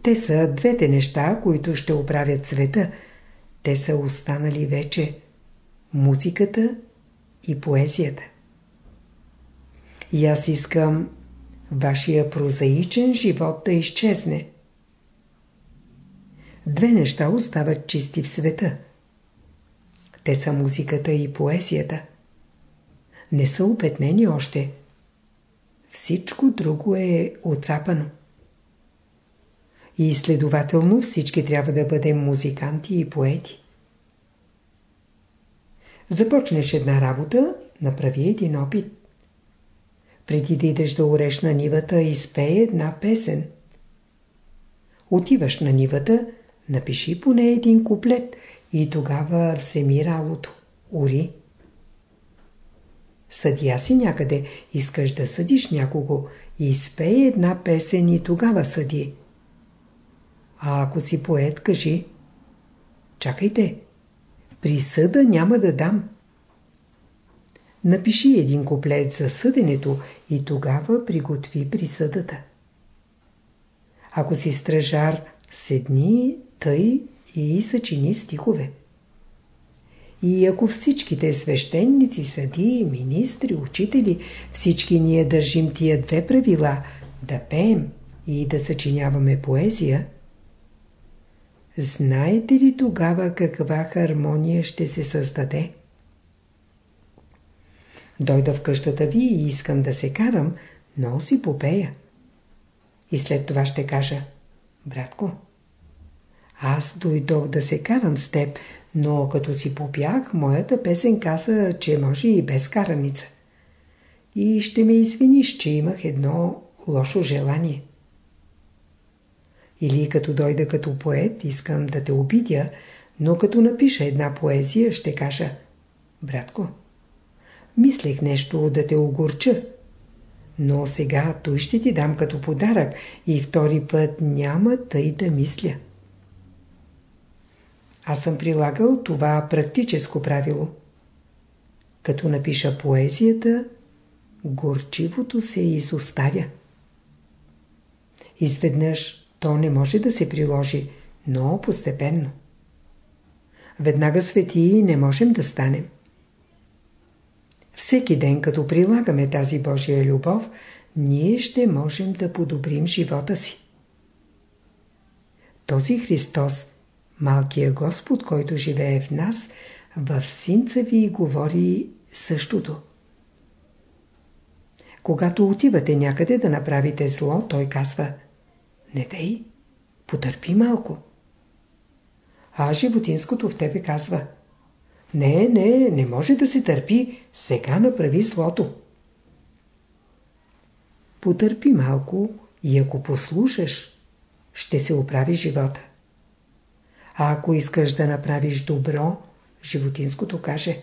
Те са двете неща, които ще оправят света. Те са останали вече музиката и поезията. И аз искам вашия прозаичен живот да изчезне. Две неща остават чисти в света. Те са музиката и поезията. Не са опетнени още. Всичко друго е отцапано. И следователно всички трябва да бъдем музиканти и поети. Започнеш една работа, направи един опит. Преди да идеш да уреш на нивата, изпее една песен. Отиваш на нивата, напиши поне един куплет и тогава вземи ралото. Ури. Съдя си някъде, искаш да съдиш някого, изпее една песен и тогава съди. А ако си поет, кажи. Чакайте, присъда няма да дам. Напиши един куплет за съденето и тогава приготви присъдата. Ако си стражар, седни тъй и съчини стихове. И ако всичките свещеници, съдии, министри, учители, всички ние държим тия две правила да пеем и да съчиняваме поезия, знаете ли тогава каква хармония ще се създаде? Дойда в къщата ви и искам да се карам, но си попея. И след това ще кажа, братко, аз дойдох да се карам с теб, но като си попях, моята песен каза, че може и без караница. И ще ме извиниш, че имах едно лошо желание. Или като дойда като поет, искам да те обидя, но като напиша една поезия, ще кажа Братко, мислех нещо да те огорча. Но сега той ще ти дам като подарък и втори път няма тъй да мисля. Аз съм прилагал това практическо правило. Като напиша поезията, горчивото се изоставя. Изведнъж то не може да се приложи, но постепенно. Веднага свети не можем да станем. Всеки ден, като прилагаме тази Божия любов, ние ще можем да подобрим живота си. Този Христос, малкият Господ, който живее в нас, в синца ви говори същото. Когато отивате някъде да направите зло, той казва Не дей, потърпи малко. А животинското в тебе казва – не, не, не може да се търпи. Сега направи злото. Потърпи малко и ако послушаш, ще се оправи живота. А ако искаш да направиш добро, животинското каже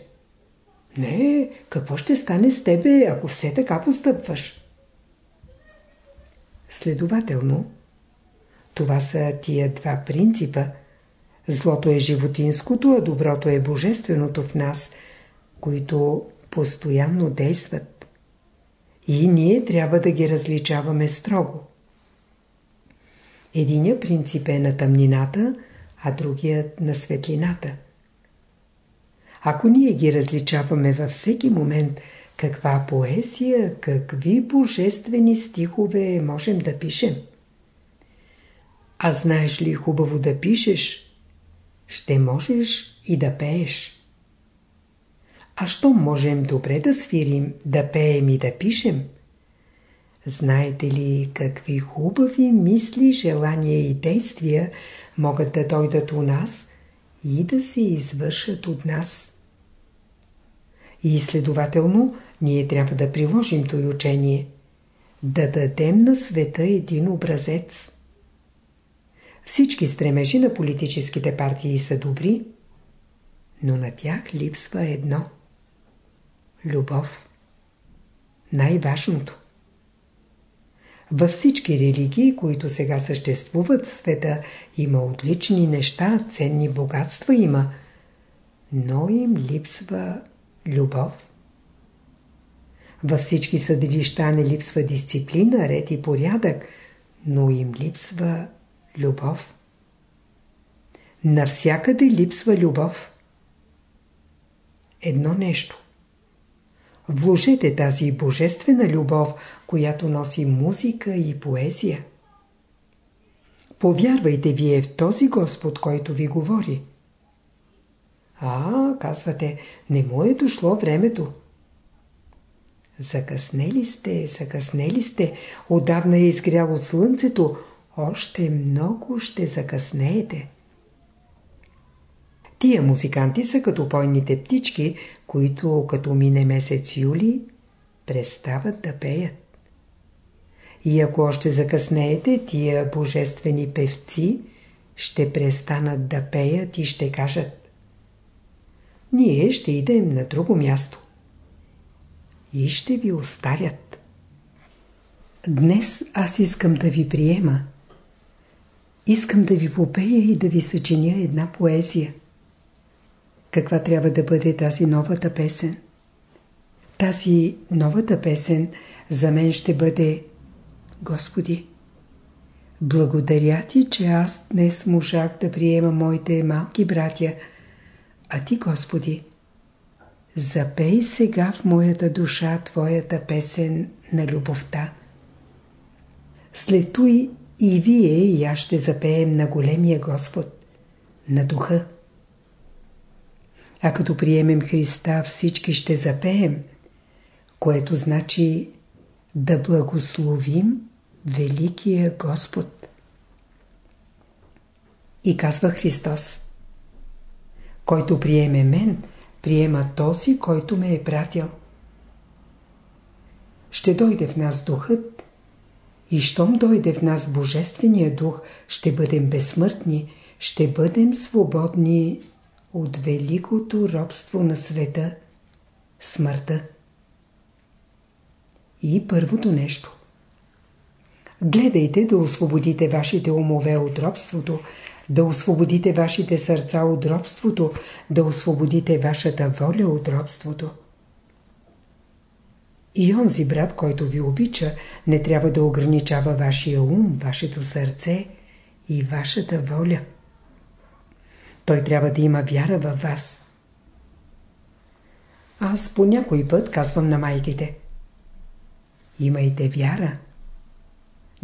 Не, какво ще стане с тебе, ако все така постъпваш? Следователно, това са тия два принципа – Злото е животинското, а доброто е божественото в нас, които постоянно действат. И ние трябва да ги различаваме строго. Единия принцип е на тъмнината, а другият на светлината. Ако ние ги различаваме във всеки момент, каква поезия, какви божествени стихове можем да пишем? А знаеш ли хубаво да пишеш, ще можеш и да пееш. А що можем добре да свирим, да пеем и да пишем? Знаете ли какви хубави мисли, желания и действия могат да дойдат у нас и да се извършат от нас? И следователно, ние трябва да приложим този учение, да дадем на света един образец. Всички стремежи на политическите партии са добри, но на тях липсва едно – любов. Най-важното. Във всички религии, които сега съществуват в света, има отлични неща, ценни богатства има, но им липсва любов. Във всички съдилища не липсва дисциплина, ред и порядък, но им липсва любов. Навсякъде липсва любов. Едно нещо. Вложете тази божествена любов, която носи музика и поезия. Повярвайте вие в този Господ, който ви говори. А, казвате, не му е дошло времето. Закъснели сте, закъснели сте, отдавна е изгряло слънцето, още много ще закъснеете. Тия музиканти са като пойните птички, които като мине месец юли, престават да пеят. И ако още закъснеете, тия божествени певци ще престанат да пеят и ще кажат Ние ще идем на друго място. И ще ви оставят. Днес аз искам да ви приема. Искам да ви попея и да ви съчиня една поезия. Каква трябва да бъде тази новата песен? Тази новата песен за мен ще бъде Господи, благодаря ти, че аз днес можах да приема моите малки братя, а ти, Господи, запей сега в моята душа Твоята песен на любовта. След той и вие и аз ще запеем на големия Господ, на духа. А като приемем Христа, всички ще запеем, което значи да благословим Великия Господ. И казва Христос, който приеме мен, приема този, който ме е пратил. Ще дойде в нас духът и щом дойде в нас Божествения дух, ще бъдем безсмъртни, ще бъдем свободни от великото робство на света – смъртта. И първото нещо. Гледайте да освободите вашите умове от робството, да освободите вашите сърца от робството, да освободите вашата воля от робството. И онзи брат, който ви обича, не трябва да ограничава вашия ум, вашето сърце и вашата воля. Той трябва да има вяра във вас. Аз по някой път казвам на майките. Имайте вяра.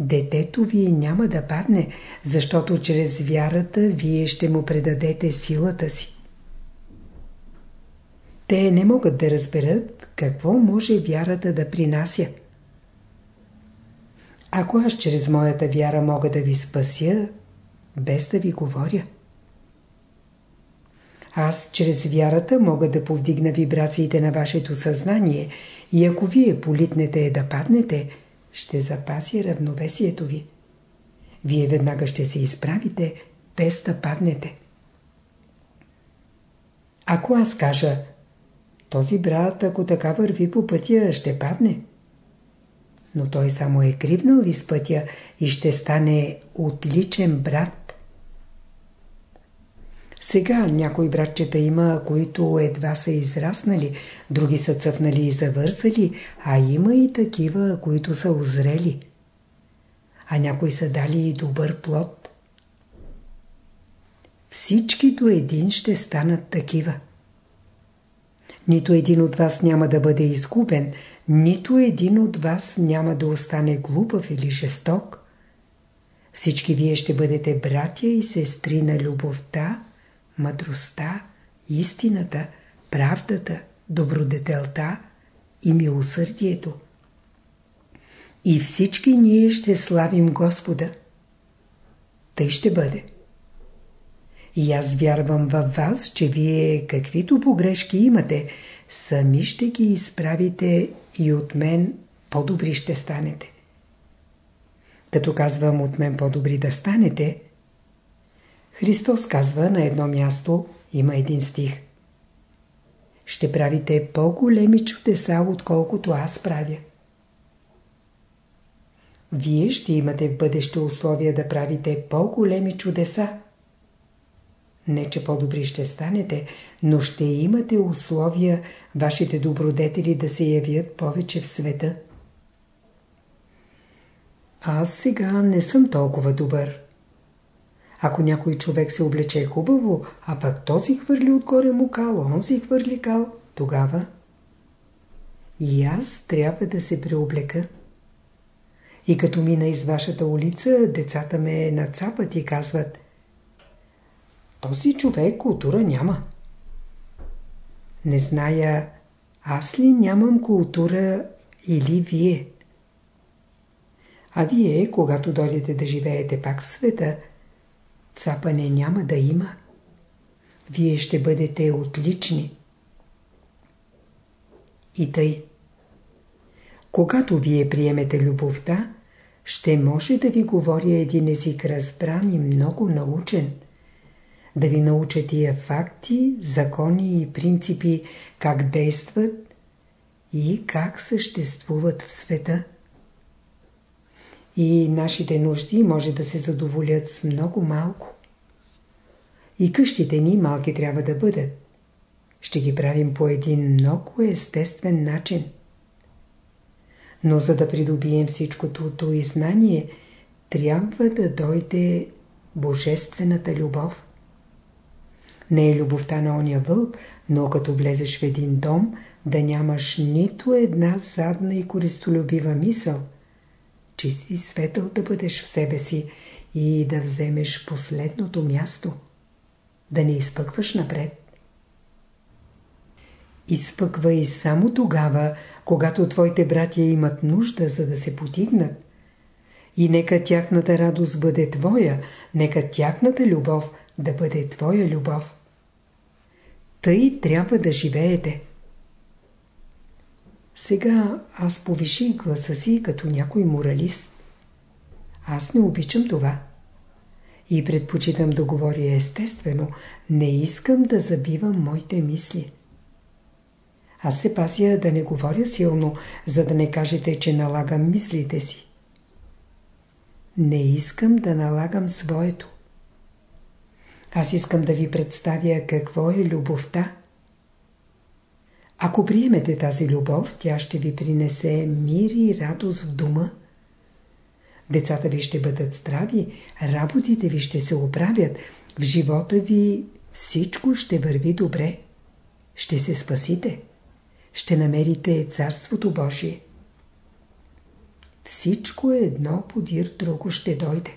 Детето ви няма да падне, защото чрез вярата вие ще му предадете силата си. Те не могат да разберат какво може вярата да принася. Ако аз чрез моята вяра мога да ви спася, без да ви говоря. Аз чрез вярата мога да повдигна вибрациите на вашето съзнание и ако вие политнете да паднете, ще запаси равновесието ви. Вие веднага ще се изправите, без да паднете. Ако аз кажа, този брат, ако така върви по пътя, ще падне. Но той само е кривнал из пътя и ще стане отличен брат. Сега някои братчета има, които едва са израснали, други са цъфнали и завързали, а има и такива, които са озрели. А някои са дали и добър плод. всички до един ще станат такива. Нито един от вас няма да бъде изгубен, нито един от вас няма да остане глупав или жесток. Всички вие ще бъдете братя и сестри на любовта, мъдростта, истината, правдата, добродетелта и милосърдието. И всички ние ще славим Господа. Тъй ще бъде. И аз вярвам във вас, че вие каквито погрешки имате, сами ще ги изправите и от мен по-добри ще станете. Като казвам от мен по-добри да станете, Христос казва на едно място, има един стих. Ще правите по-големи чудеса, отколкото аз правя. Вие ще имате в бъдеще условия да правите по-големи чудеса. Не, че по-добри ще станете, но ще имате условия вашите добродетели да се явят повече в света. Аз сега не съм толкова добър. Ако някой човек се облече хубаво, а пък този хвърли отгоре му кал, он си хвърли кал, тогава и аз трябва да се преоблека. И като мина из вашата улица, децата ме нацапат и казват Този човек култура няма. Не зная, аз ли нямам култура или вие? А вие, когато дойдете да живеете пак в света, цапане няма да има. Вие ще бъдете отлични. И тъй. Когато вие приемете любовта, ще може да ви говори един език разбран и много научен. Да ви науча тия факти, закони и принципи, как действат и как съществуват в света. И нашите нужди може да се задоволят с много малко. И къщите ни малки трябва да бъдат. Ще ги правим по един много естествен начин. Но за да придобием всичкото и знание, трябва да дойде Божествената любов. Не е любовта на оня вълк, но като влезеш в един дом, да нямаш нито една задна и користолюбива мисъл – че си светъл да бъдеш в себе си и да вземеш последното място, да не изпъкваш напред. Изпъква и само тогава, когато твоите братя имат нужда, за да се потигнат. И нека тяхната радост бъде твоя, нека тяхната любов да бъде твоя любов. Тъй трябва да живеете. Сега аз повиших гласа си като някой моралист. Аз не обичам това. И предпочитам да говоря естествено. Не искам да забивам моите мисли. Аз се пася да не говоря силно, за да не кажете, че налагам мислите си. Не искам да налагам своето. Аз искам да ви представя какво е любовта. Ако приемете тази любов, тя ще ви принесе мир и радост в дома. Децата ви ще бъдат здрави, работите ви ще се оправят, в живота ви всичко ще върви добре. Ще се спасите. Ще намерите Царството Божие. Всичко едно подир друго ще дойде.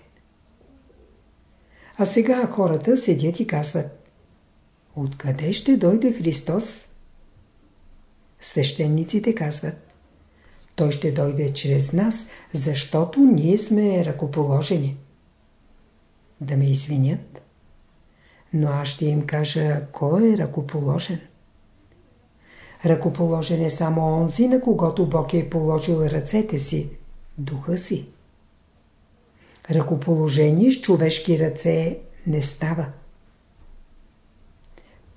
А сега хората седят и казват Откъде ще дойде Христос? Свещениците казват Той ще дойде чрез нас, защото ние сме ръкоположени. Да ме извинят. Но аз ще им кажа кой е ръкоположен. Ръкоположен е само онзи, на когото Бог е положил ръцете си, духа си. Ръкоположение с човешки ръце не става.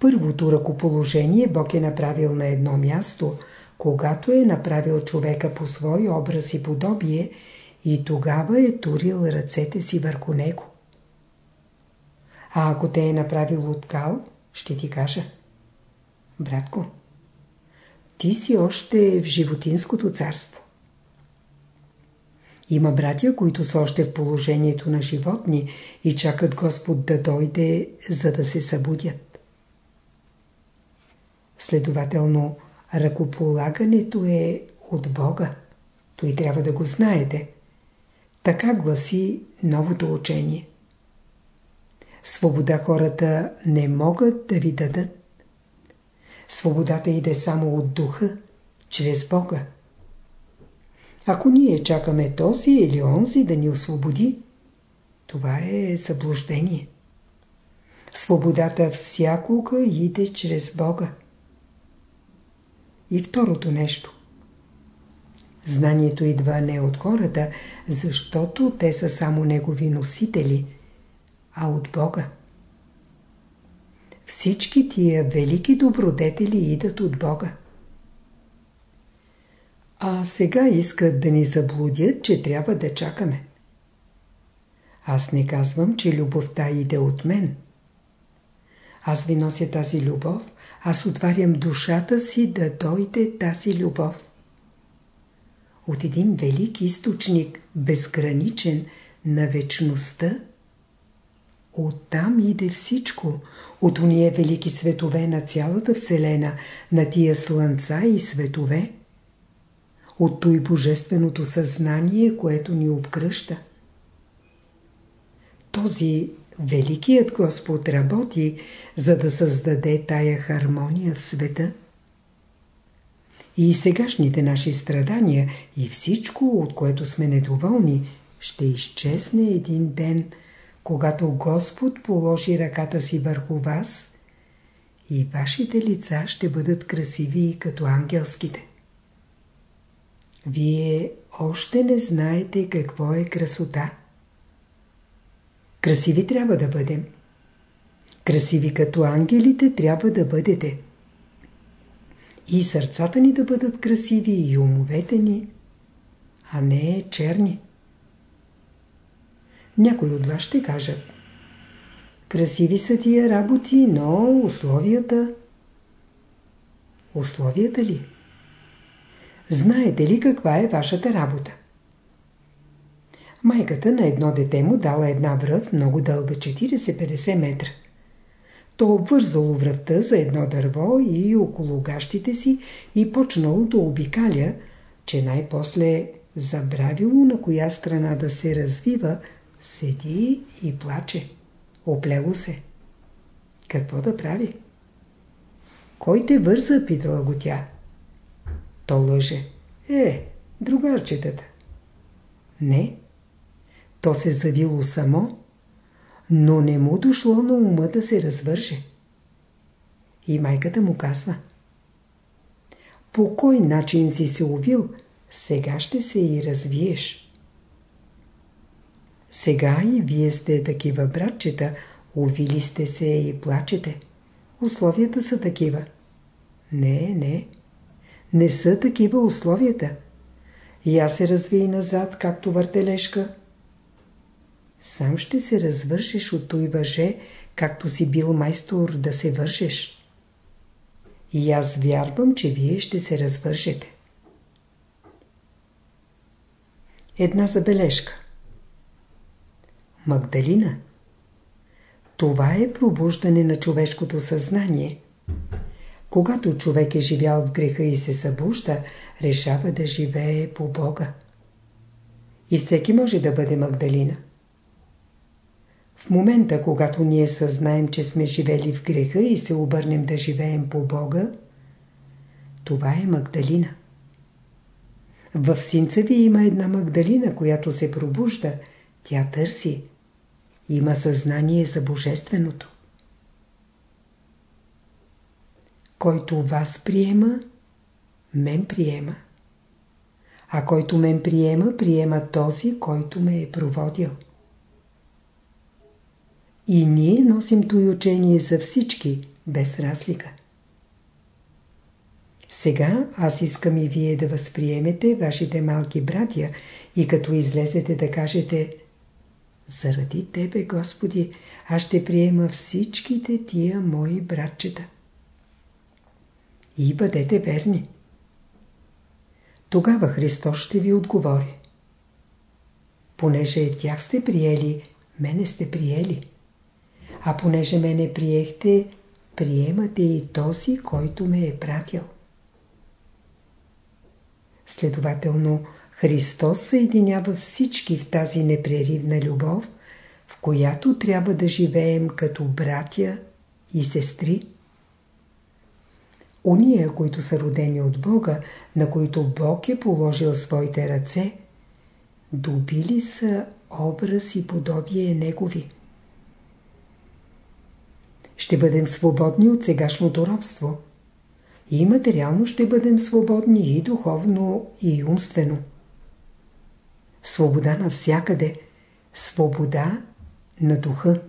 Първото ръкоположение Бог е направил на едно място, когато е направил човека по свой образ и подобие и тогава е турил ръцете си върху него. А ако те е направил от кал, ще ти кажа. Братко, ти си още в животинското царство. Има братя, които са още в положението на животни и чакат Господ да дойде, за да се събудят. Следователно, ръкополагането е от Бога. Той трябва да го знаете. Така гласи новото учение. Свобода хората не могат да ви дадат. Свободата иде само от духа, чрез Бога. Ако ние чакаме този или онзи да ни освободи, това е заблуждение. Свободата всякога иде чрез Бога. И второто нещо. Знанието идва не от хората, защото те са само негови носители, а от Бога. Всички тия велики добродетели идат от Бога. А сега искат да ни заблудят, че трябва да чакаме. Аз не казвам, че любовта иде от мен. Аз ви нося тази любов, аз отварям душата си да дойде тази любов. От един велик източник, безграничен, на вечността, оттам иде всичко, от уния велики светове на цялата Вселена, на тия слънца и светове, от той божественото съзнание, което ни обкръща. Този Великият Господ работи, за да създаде тая хармония в света. И сегашните наши страдания и всичко, от което сме недоволни, ще изчезне един ден, когато Господ положи ръката си върху вас и вашите лица ще бъдат красиви като ангелските. Вие още не знаете какво е красота. Красиви трябва да бъдем. Красиви като ангелите трябва да бъдете. И сърцата ни да бъдат красиви, и умовете ни, а не черни. Някои от вас ще кажат Красиви са тия работи, но условията... Условията ли? Знаете ли каква е вашата работа? Майката на едно дете му дала една връв много дълга 40-50 метра. То обвързало връвта за едно дърво и около гащите си и почнало да обикаля, че най-после забравило на коя страна да се развива, седи и плаче. Оплело се. Какво да прави? Кой те върза, питала го тя. То лъже. Е, другарчетата. Не. То се завило само, но не му дошло на ума да се развърже. И майката му казва. По кой начин си се увил, сега ще се и развиеш. Сега и вие сте такива братчета, увили сте се и плачете. Условията са такива. Не, не. Не са такива условията. Я се разви назад, както въртележка. Сам ще се развършиш от той въже, както си бил майстор да се вършеш. И аз вярвам, че вие ще се развършете. Една забележка. Магдалина. Това е пробуждане на човешкото съзнание. Когато човек е живял в греха и се събужда, решава да живее по Бога. И всеки може да бъде Магдалина. В момента, когато ние съзнаем, че сме живели в греха и се обърнем да живеем по Бога, това е Магдалина. В синца ви има една Магдалина, която се пробужда. Тя търси. Има съзнание за Божественото. Който вас приема, мен приема. А който мен приема, приема този, който ме е проводил. И ние носим той учение за всички, без разлика. Сега аз искам и вие да възприемете вашите малки братя и като излезете да кажете Заради Тебе, Господи, аз ще приема всичките тия мои братчета. И бъдете верни. Тогава Христос ще ви отговори. понеже тях сте приели, мене сте приели. А понеже мене приехте, приемате и този, който ме е пратил. Следователно, Христос съединява всички в тази непреривна любов, в която трябва да живеем като братя и сестри. Уния, които са родени от Бога, на които Бог е положил своите ръце, добили са образ и подобие Негови. Ще бъдем свободни от сегашното робство. И материално ще бъдем свободни и духовно, и умствено. Свобода навсякъде. Свобода на духа.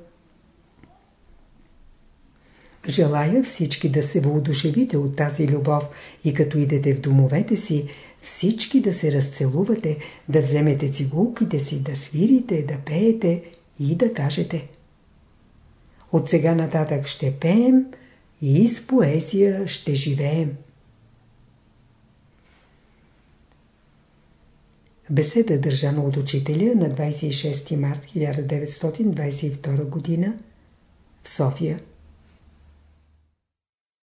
Желая всички да се въодушевите от тази любов и като идете в домовете си, всички да се разцелувате, да вземете цигулките си, да свирите, да пеете и да кажете. От сега нататък ще пеем и с поезия ще живеем. Беседа държана от учителя на 26 март 1922 г. в София.